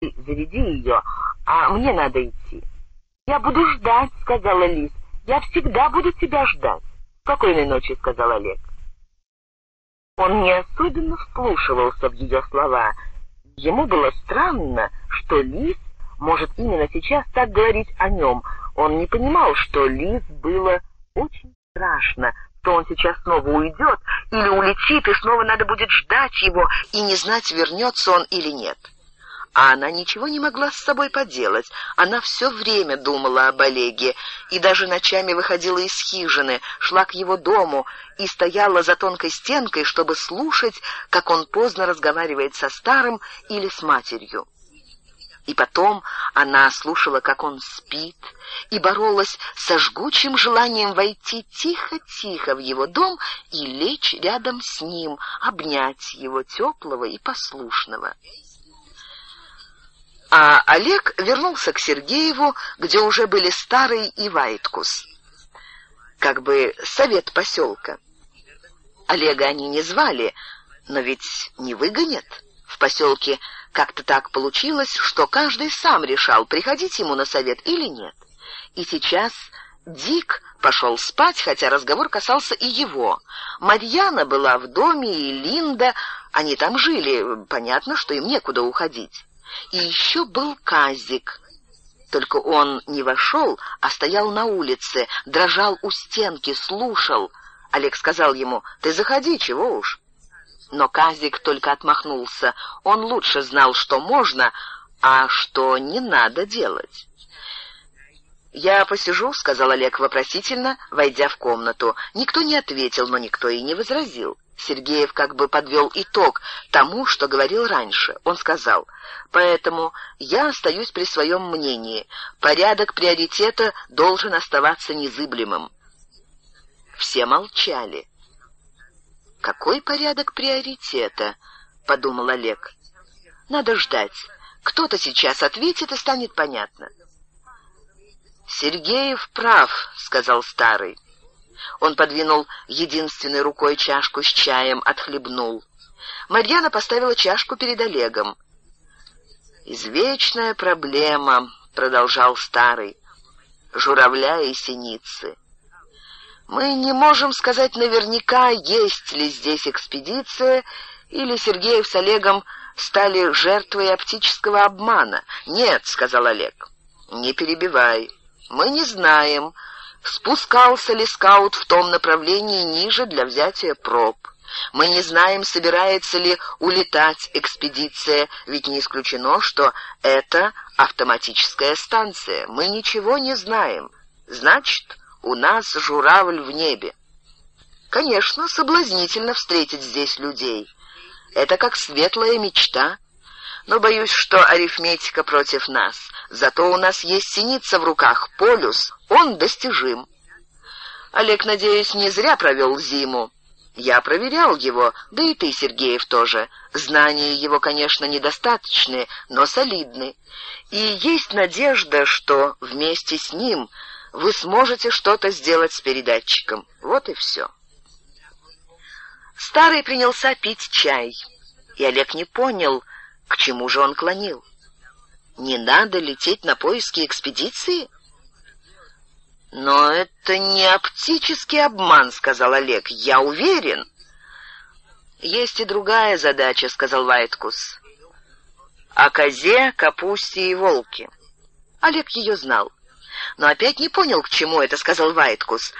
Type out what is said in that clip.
Ты заряди ее, а мне надо идти. «Я буду ждать», — сказала Лис. «Я всегда буду тебя ждать». «Спокойной ночи», — сказал Олег. Он не особенно вслушивался в ее слова. Ему было странно, что Лис может именно сейчас так говорить о нем. Он не понимал, что Лис было очень страшно, что он сейчас снова уйдет или улетит, и снова надо будет ждать его и не знать, вернется он или нет. А она ничего не могла с собой поделать. Она все время думала об Олеге и даже ночами выходила из хижины, шла к его дому и стояла за тонкой стенкой, чтобы слушать, как он поздно разговаривает со старым или с матерью. И потом она слушала, как он спит, и боролась со жгучим желанием войти тихо-тихо в его дом и лечь рядом с ним, обнять его теплого и послушного. А Олег вернулся к Сергееву, где уже были Старый и Вайткус. Как бы совет поселка. Олега они не звали, но ведь не выгонят. В поселке как-то так получилось, что каждый сам решал, приходить ему на совет или нет. И сейчас Дик пошел спать, хотя разговор касался и его. Марьяна была в доме, и Линда, они там жили, понятно, что им некуда уходить. И еще был Казик. Только он не вошел, а стоял на улице, дрожал у стенки, слушал. Олег сказал ему, «Ты заходи, чего уж». Но Казик только отмахнулся. Он лучше знал, что можно, а что не надо делать. «Я посижу», — сказал Олег вопросительно, войдя в комнату. Никто не ответил, но никто и не возразил. Сергеев как бы подвел итог тому, что говорил раньше. Он сказал, «Поэтому я остаюсь при своем мнении. Порядок приоритета должен оставаться незыблемым». Все молчали. «Какой порядок приоритета?» — подумал Олег. «Надо ждать. Кто-то сейчас ответит, и станет понятно». «Сергеев прав», — сказал старый. Он подвинул единственной рукой чашку с чаем, отхлебнул. Марьяна поставила чашку перед Олегом. «Извечная проблема», — продолжал старый, — «журавля и синицы. Мы не можем сказать наверняка, есть ли здесь экспедиция, или Сергеев с Олегом стали жертвой оптического обмана. «Нет», — сказал Олег, — «не перебивай. Мы не знаем, спускался ли скаут в том направлении ниже для взятия проб. Мы не знаем, собирается ли улетать экспедиция, ведь не исключено, что это автоматическая станция. Мы ничего не знаем. Значит, у нас журавль в небе. Конечно, соблазнительно встретить здесь людей. Это как светлая мечта. Но боюсь, что арифметика против нас. Зато у нас есть синица в руках, полюс, он достижим. Олег, надеюсь, не зря провел зиму. Я проверял его, да и ты, Сергеев, тоже. Знания его, конечно, недостаточны, но солидны. И есть надежда, что вместе с ним вы сможете что-то сделать с передатчиком. Вот и все. Старый принялся пить чай, и Олег не понял, к чему же он клонил. Не надо лететь на поиски экспедиции? Но это не оптический обман, сказал Олег. Я уверен. Есть и другая задача, сказал Вайткус. О козе, капусте и волке. Олег ее знал, но опять не понял, к чему это, сказал Вайткус.